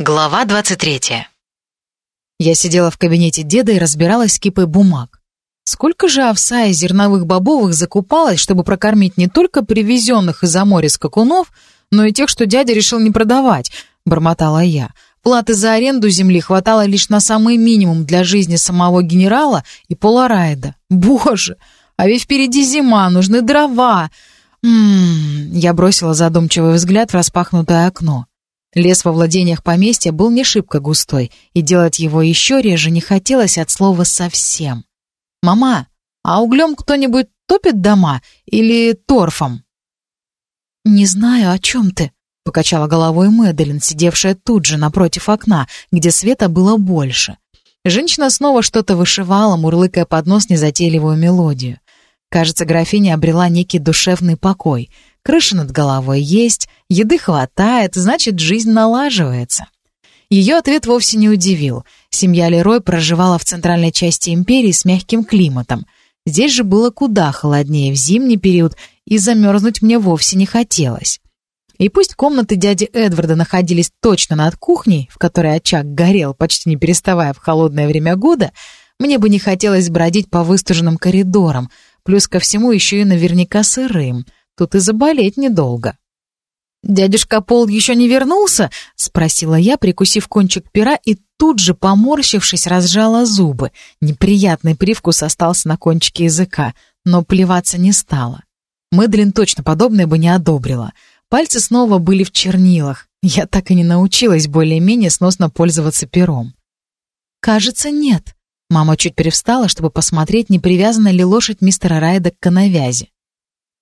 Глава 23. Я сидела в кабинете деда и разбиралась с кипой бумаг. Сколько же овса и зерновых бобовых закупалось, чтобы прокормить не только привезенных из-за моря скакунов, но и тех, что дядя решил не продавать, бормотала я. Платы за аренду земли хватало лишь на самый минимум для жизни самого генерала и Пола Райда. Боже, а ведь впереди зима, нужны дрова. Ммм, я бросила задумчивый взгляд в распахнутое окно. Лес во владениях поместья был не шибко густой, и делать его еще реже не хотелось от слова совсем. «Мама, а углем кто-нибудь топит дома или торфом?» «Не знаю, о чем ты», — покачала головой Мэдалин, сидевшая тут же напротив окна, где света было больше. Женщина снова что-то вышивала, мурлыкая под нос незатейливую мелодию. Кажется, графиня обрела некий душевный покой — Крыша над головой есть, еды хватает, значит, жизнь налаживается. Ее ответ вовсе не удивил. Семья Лерой проживала в центральной части империи с мягким климатом. Здесь же было куда холоднее в зимний период, и замерзнуть мне вовсе не хотелось. И пусть комнаты дяди Эдварда находились точно над кухней, в которой очаг горел, почти не переставая в холодное время года, мне бы не хотелось бродить по выстуженным коридорам, плюс ко всему еще и наверняка сырым — Тут и заболеть недолго. «Дядюшка Пол еще не вернулся?» — спросила я, прикусив кончик пера и тут же, поморщившись, разжала зубы. Неприятный привкус остался на кончике языка, но плеваться не стала. Мэдлин точно подобное бы не одобрила. Пальцы снова были в чернилах. Я так и не научилась более-менее сносно пользоваться пером. «Кажется, нет». Мама чуть привстала, чтобы посмотреть, не привязана ли лошадь мистера Райда к коновязи.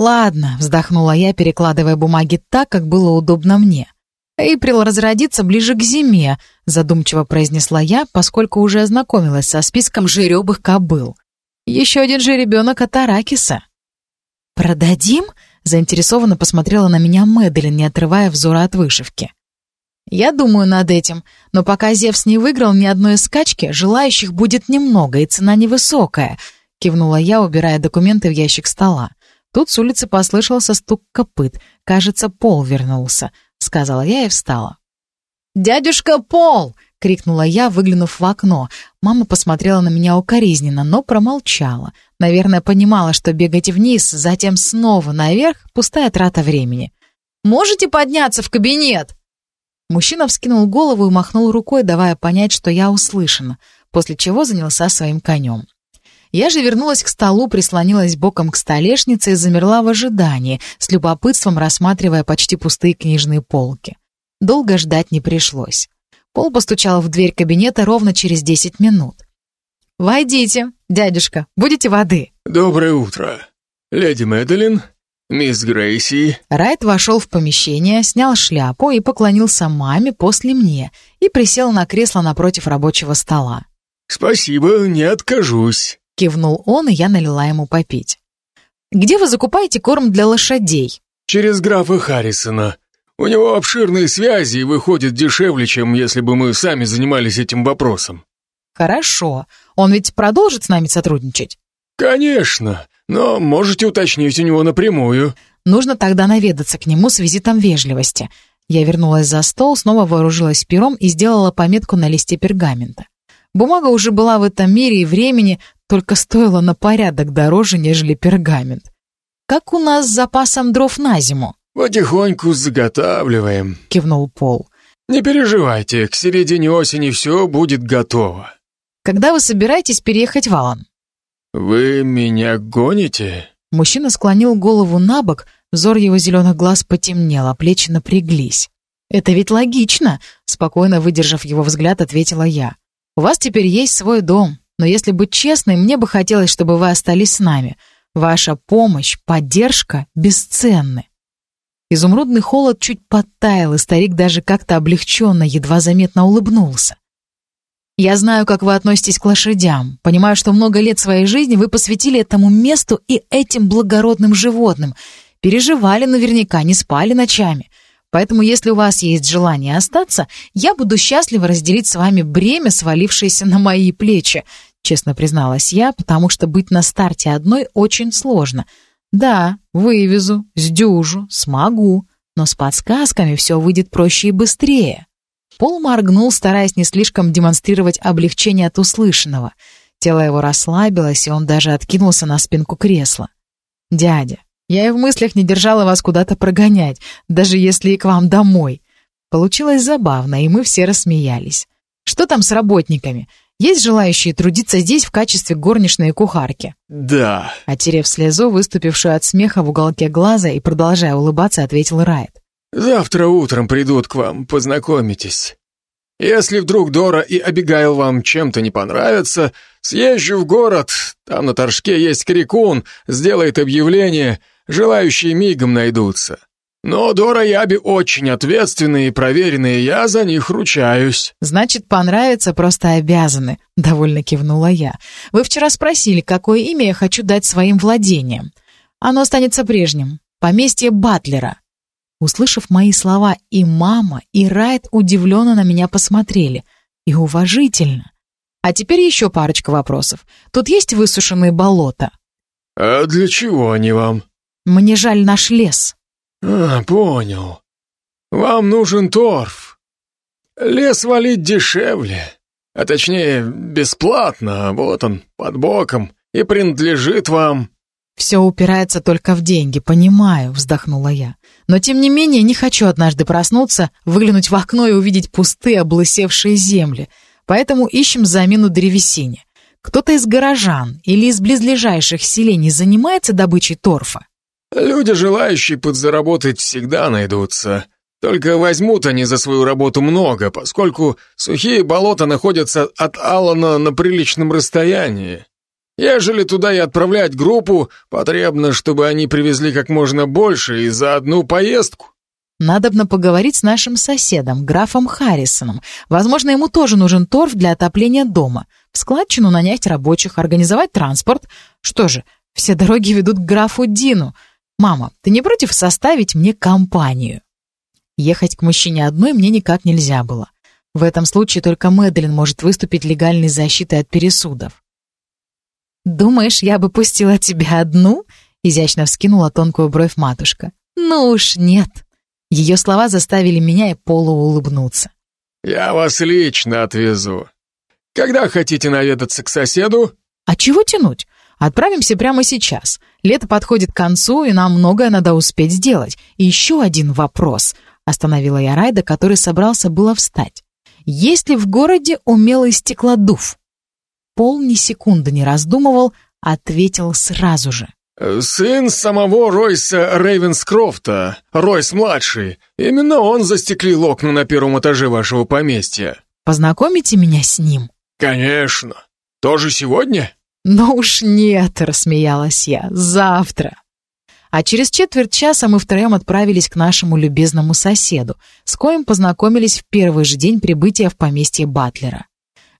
«Ладно», — вздохнула я, перекладывая бумаги так, как было удобно мне. «Эйприл разродится ближе к зиме», — задумчиво произнесла я, поскольку уже ознакомилась со списком жеребых кобыл. «Еще один жеребенок от Аракиса». «Продадим?» — заинтересованно посмотрела на меня Мэдалин, не отрывая взора от вышивки. «Я думаю над этим, но пока Зевс не выиграл ни одной скачки, желающих будет немного и цена невысокая», — кивнула я, убирая документы в ящик стола. Тут с улицы послышался стук копыт. Кажется, Пол вернулся, сказала я и встала. «Дядюшка Пол!» — крикнула я, выглянув в окно. Мама посмотрела на меня укоризненно, но промолчала. Наверное, понимала, что бегать вниз, затем снова наверх — пустая трата времени. «Можете подняться в кабинет?» Мужчина вскинул голову и махнул рукой, давая понять, что я услышана, после чего занялся своим конем. Я же вернулась к столу, прислонилась боком к столешнице и замерла в ожидании, с любопытством рассматривая почти пустые книжные полки. Долго ждать не пришлось. Пол постучал в дверь кабинета ровно через десять минут. «Войдите, дядюшка, будете воды?» «Доброе утро. Леди Мэдалин, мисс Грейси». Райт вошел в помещение, снял шляпу и поклонился маме после мне и присел на кресло напротив рабочего стола. «Спасибо, не откажусь». Кивнул он, и я налила ему попить. «Где вы закупаете корм для лошадей?» «Через графа Харрисона. У него обширные связи и выходит дешевле, чем если бы мы сами занимались этим вопросом». «Хорошо. Он ведь продолжит с нами сотрудничать?» «Конечно. Но можете уточнить у него напрямую». «Нужно тогда наведаться к нему с визитом вежливости». Я вернулась за стол, снова вооружилась пером и сделала пометку на листе пергамента. Бумага уже была в этом мире и времени, только стоило на порядок дороже, нежели пергамент. «Как у нас с запасом дров на зиму?» «Потихоньку заготавливаем», — кивнул Пол. «Не переживайте, к середине осени все будет готово». «Когда вы собираетесь переехать в Алан?» «Вы меня гоните?» Мужчина склонил голову на бок, взор его зеленых глаз потемнел, а плечи напряглись. «Это ведь логично», — спокойно выдержав его взгляд, ответила я. «У вас теперь есть свой дом, но если быть честной, мне бы хотелось, чтобы вы остались с нами. Ваша помощь, поддержка бесценны». Изумрудный холод чуть подтаял, и старик даже как-то облегченно, едва заметно улыбнулся. «Я знаю, как вы относитесь к лошадям. Понимаю, что много лет своей жизни вы посвятили этому месту и этим благородным животным. Переживали наверняка, не спали ночами. Поэтому, если у вас есть желание остаться, я буду счастлива разделить с вами бремя, свалившееся на мои плечи честно призналась я, потому что быть на старте одной очень сложно. Да, вывезу, сдюжу, смогу, но с подсказками все выйдет проще и быстрее. Пол моргнул, стараясь не слишком демонстрировать облегчение от услышанного. Тело его расслабилось, и он даже откинулся на спинку кресла. «Дядя, я и в мыслях не держала вас куда-то прогонять, даже если и к вам домой». Получилось забавно, и мы все рассмеялись. «Что там с работниками? Есть желающие трудиться здесь в качестве горничной и кухарки?» «Да». Отерев слезу, выступившую от смеха в уголке глаза и продолжая улыбаться, ответил Райт. «Завтра утром придут к вам, познакомитесь. Если вдруг Дора и Абигайл вам чем-то не понравятся, съезжу в город, там на торжке есть крикун, сделает объявление, желающие мигом найдутся. Но Дора и Аби очень ответственные и проверенные, я за них ручаюсь». «Значит, понравится, просто обязаны», — довольно кивнула я. «Вы вчера спросили, какое имя я хочу дать своим владениям. Оно останется прежним. Поместье Батлера». Услышав мои слова, и мама, и Райт удивленно на меня посмотрели. И уважительно. А теперь еще парочка вопросов. Тут есть высушенные болота? «А для чего они вам?» «Мне жаль наш лес». «А, понял. Вам нужен торф. Лес валить дешевле, а точнее бесплатно, вот он, под боком, и принадлежит вам». «Все упирается только в деньги, понимаю», — вздохнула я. «Но тем не менее не хочу однажды проснуться, выглянуть в окно и увидеть пустые, облысевшие земли. Поэтому ищем замену древесине. Кто-то из горожан или из близлежащих селений занимается добычей торфа?» Люди, желающие подзаработать, всегда найдутся. Только возьмут они за свою работу много, поскольку сухие болота находятся от Аллана на приличном расстоянии. Ежели туда и отправлять группу, потребно, чтобы они привезли как можно больше и за одну поездку. Надобно поговорить с нашим соседом, графом Харрисоном. Возможно, ему тоже нужен торф для отопления дома. В складчину нанять рабочих, организовать транспорт. Что же, все дороги ведут к графу Дину — «Мама, ты не против составить мне компанию?» Ехать к мужчине одной мне никак нельзя было. В этом случае только Мэдлин может выступить легальной защитой от пересудов. «Думаешь, я бы пустила тебя одну?» — изящно вскинула тонкую бровь матушка. «Ну уж нет». Ее слова заставили меня и Полу улыбнуться. «Я вас лично отвезу. Когда хотите наведаться к соседу?» «А чего тянуть? Отправимся прямо сейчас. Лето подходит к концу, и нам многое надо успеть сделать. И еще один вопрос. Остановила я Райда, который собрался было встать. Есть ли в городе умелый стеклодув? Пол ни секунды не раздумывал, ответил сразу же. «Сын самого Ройса Рейвенскрофта, Ройс-младший. Именно он застеклил окна на первом этаже вашего поместья». «Познакомите меня с ним?» «Конечно. Тоже сегодня?» «Ну уж нет», — рассмеялась я, — «завтра». А через четверть часа мы втроем отправились к нашему любезному соседу, с коим познакомились в первый же день прибытия в поместье Батлера.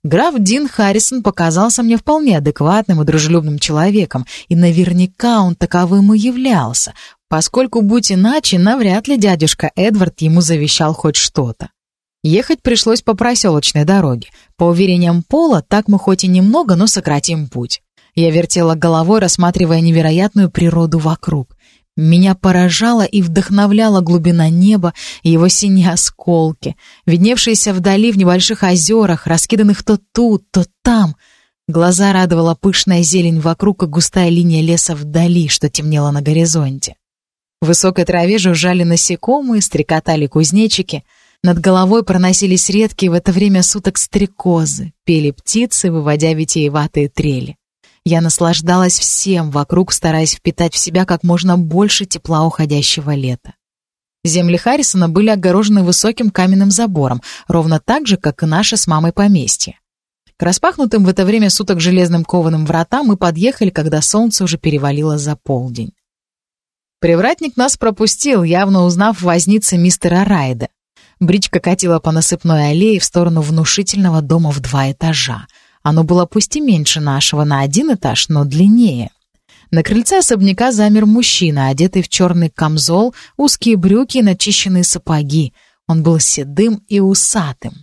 Граф Дин Харрисон показался мне вполне адекватным и дружелюбным человеком, и наверняка он таковым и являлся, поскольку, будь иначе, навряд ли дядюшка Эдвард ему завещал хоть что-то. Ехать пришлось по проселочной дороге. По уверениям Пола, так мы хоть и немного, но сократим путь. Я вертела головой, рассматривая невероятную природу вокруг. Меня поражала и вдохновляла глубина неба и его синие осколки, видневшиеся вдали в небольших озерах, раскиданных то тут, то там. Глаза радовала пышная зелень вокруг и густая линия леса вдали, что темнело на горизонте. В высокой траве жужжали насекомые, стрекотали кузнечики — над головой проносились редкие в это время суток стрекозы, пели птицы, выводя витиеватые трели. Я наслаждалась всем вокруг, стараясь впитать в себя как можно больше тепла уходящего лета. Земли Харрисона были огорожены высоким каменным забором, ровно так же, как и наше с мамой поместье. К распахнутым в это время суток железным кованым вратам мы подъехали, когда солнце уже перевалило за полдень. Привратник нас пропустил, явно узнав возницы мистера Райда. Бричка катила по насыпной аллее в сторону внушительного дома в два этажа. Оно было пусть и меньше нашего на один этаж, но длиннее. На крыльце особняка замер мужчина, одетый в черный камзол, узкие брюки и начищенные сапоги. Он был седым и усатым.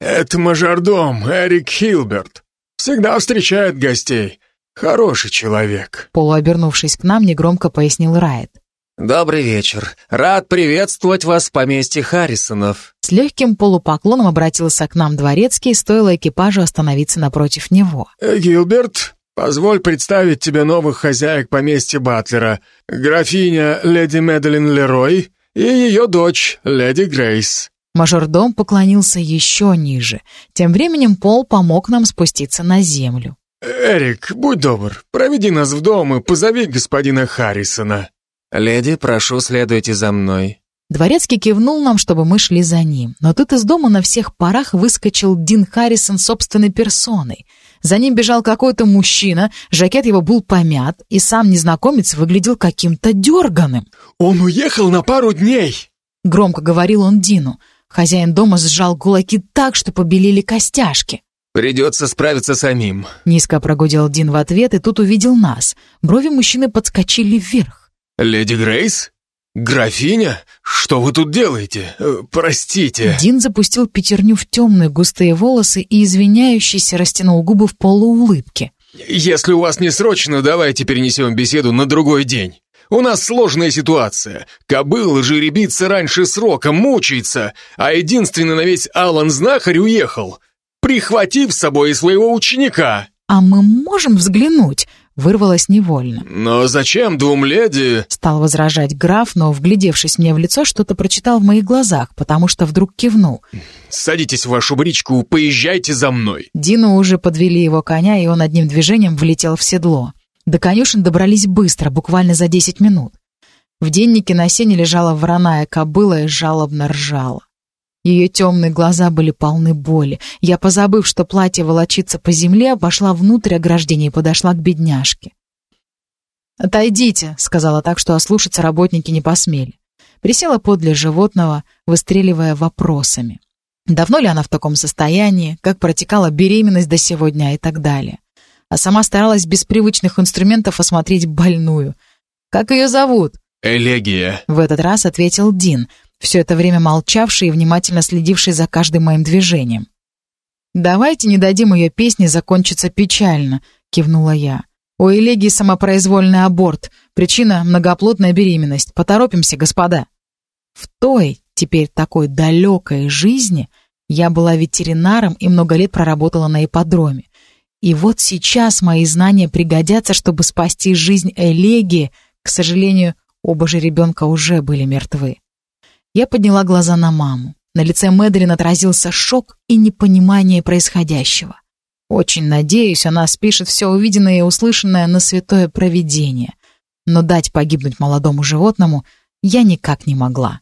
«Это мажордом Эрик Хилберт. Всегда встречает гостей. Хороший человек», — полуобернувшись к нам, негромко пояснил Райт. «Добрый вечер. Рад приветствовать вас в поместье Харрисонов». С легким полупоклоном обратился к нам дворецкий, стоило экипажу остановиться напротив него. «Э, «Гилберт, позволь представить тебе новых хозяек поместья Батлера. Графиня леди Медлин Лерой и ее дочь, леди Грейс». Мажордом поклонился еще ниже. Тем временем Пол помог нам спуститься на землю. «Эрик, будь добр, проведи нас в дом и позови господина Харрисона». «Леди, прошу, следуйте за мной». Дворецкий кивнул нам, чтобы мы шли за ним. Но тут из дома на всех парах выскочил Дин Харрисон собственной персоной. За ним бежал какой-то мужчина, жакет его был помят, и сам незнакомец выглядел каким-то дерганым. «Он уехал на пару дней!» — громко говорил он Дину. Хозяин дома сжал кулаки так, что побелели костяшки. «Придется справиться самим», — низко прогудел Дин в ответ, и тут увидел нас. Брови мужчины подскочили вверх. «Леди Грейс? Графиня? Что вы тут делаете? Э, простите». Дин запустил пятерню в темные густые волосы и, извиняющийся, растянул губы в полуулыбке. «Если у вас не срочно, давайте перенесем беседу на другой день. У нас сложная ситуация. Кобыла жеребится раньше срока, мучается, а единственный на весь Алан знахарь уехал, прихватив с собой своего ученика. «А мы можем взглянуть?» Вырвалось невольно. «Но зачем двум леди?» Стал возражать граф, но, вглядевшись мне в лицо, что-то прочитал в моих глазах, потому что вдруг кивнул. «Садитесь в вашу бричку, поезжайте за мной». Дину уже подвели его коня, и он одним движением влетел в седло. До конюшен добрались быстро, буквально за десять минут. В деннике на сене лежала вороная кобыла и жалобно ржала. Ее темные глаза были полны боли. Я, позабыв, что платье волочится по земле, обошла внутрь ограждения и подошла к бедняжке. «Отойдите», — сказала так, что ослушаться работники не посмели. Присела подле животного, выстреливая вопросами. Давно ли она в таком состоянии, как протекала беременность до сегодня и так далее а сама старалась без привычных инструментов осмотреть больную. «Как ее зовут?» «Элегия», — в этот раз ответил Дин, все это время молчавший и внимательно следивший за каждым моим движением. «Давайте не дадим ее песне закончиться печально», — кивнула я. «У Элегии самопроизвольный аборт. Причина — многоплодная беременность. Поторопимся, господа». В той, теперь такой далекой жизни, я была ветеринаром и много лет проработала на ипподроме. И вот сейчас мои знания пригодятся, чтобы спасти жизнь Элегии. К сожалению, оба же ребенка уже были мертвы. Я подняла глаза на маму. На лице Мэдрин отразился шок и непонимание происходящего. Очень надеюсь, она спишет все увиденное и услышанное на святое провидение. Но дать погибнуть молодому животному я никак не могла.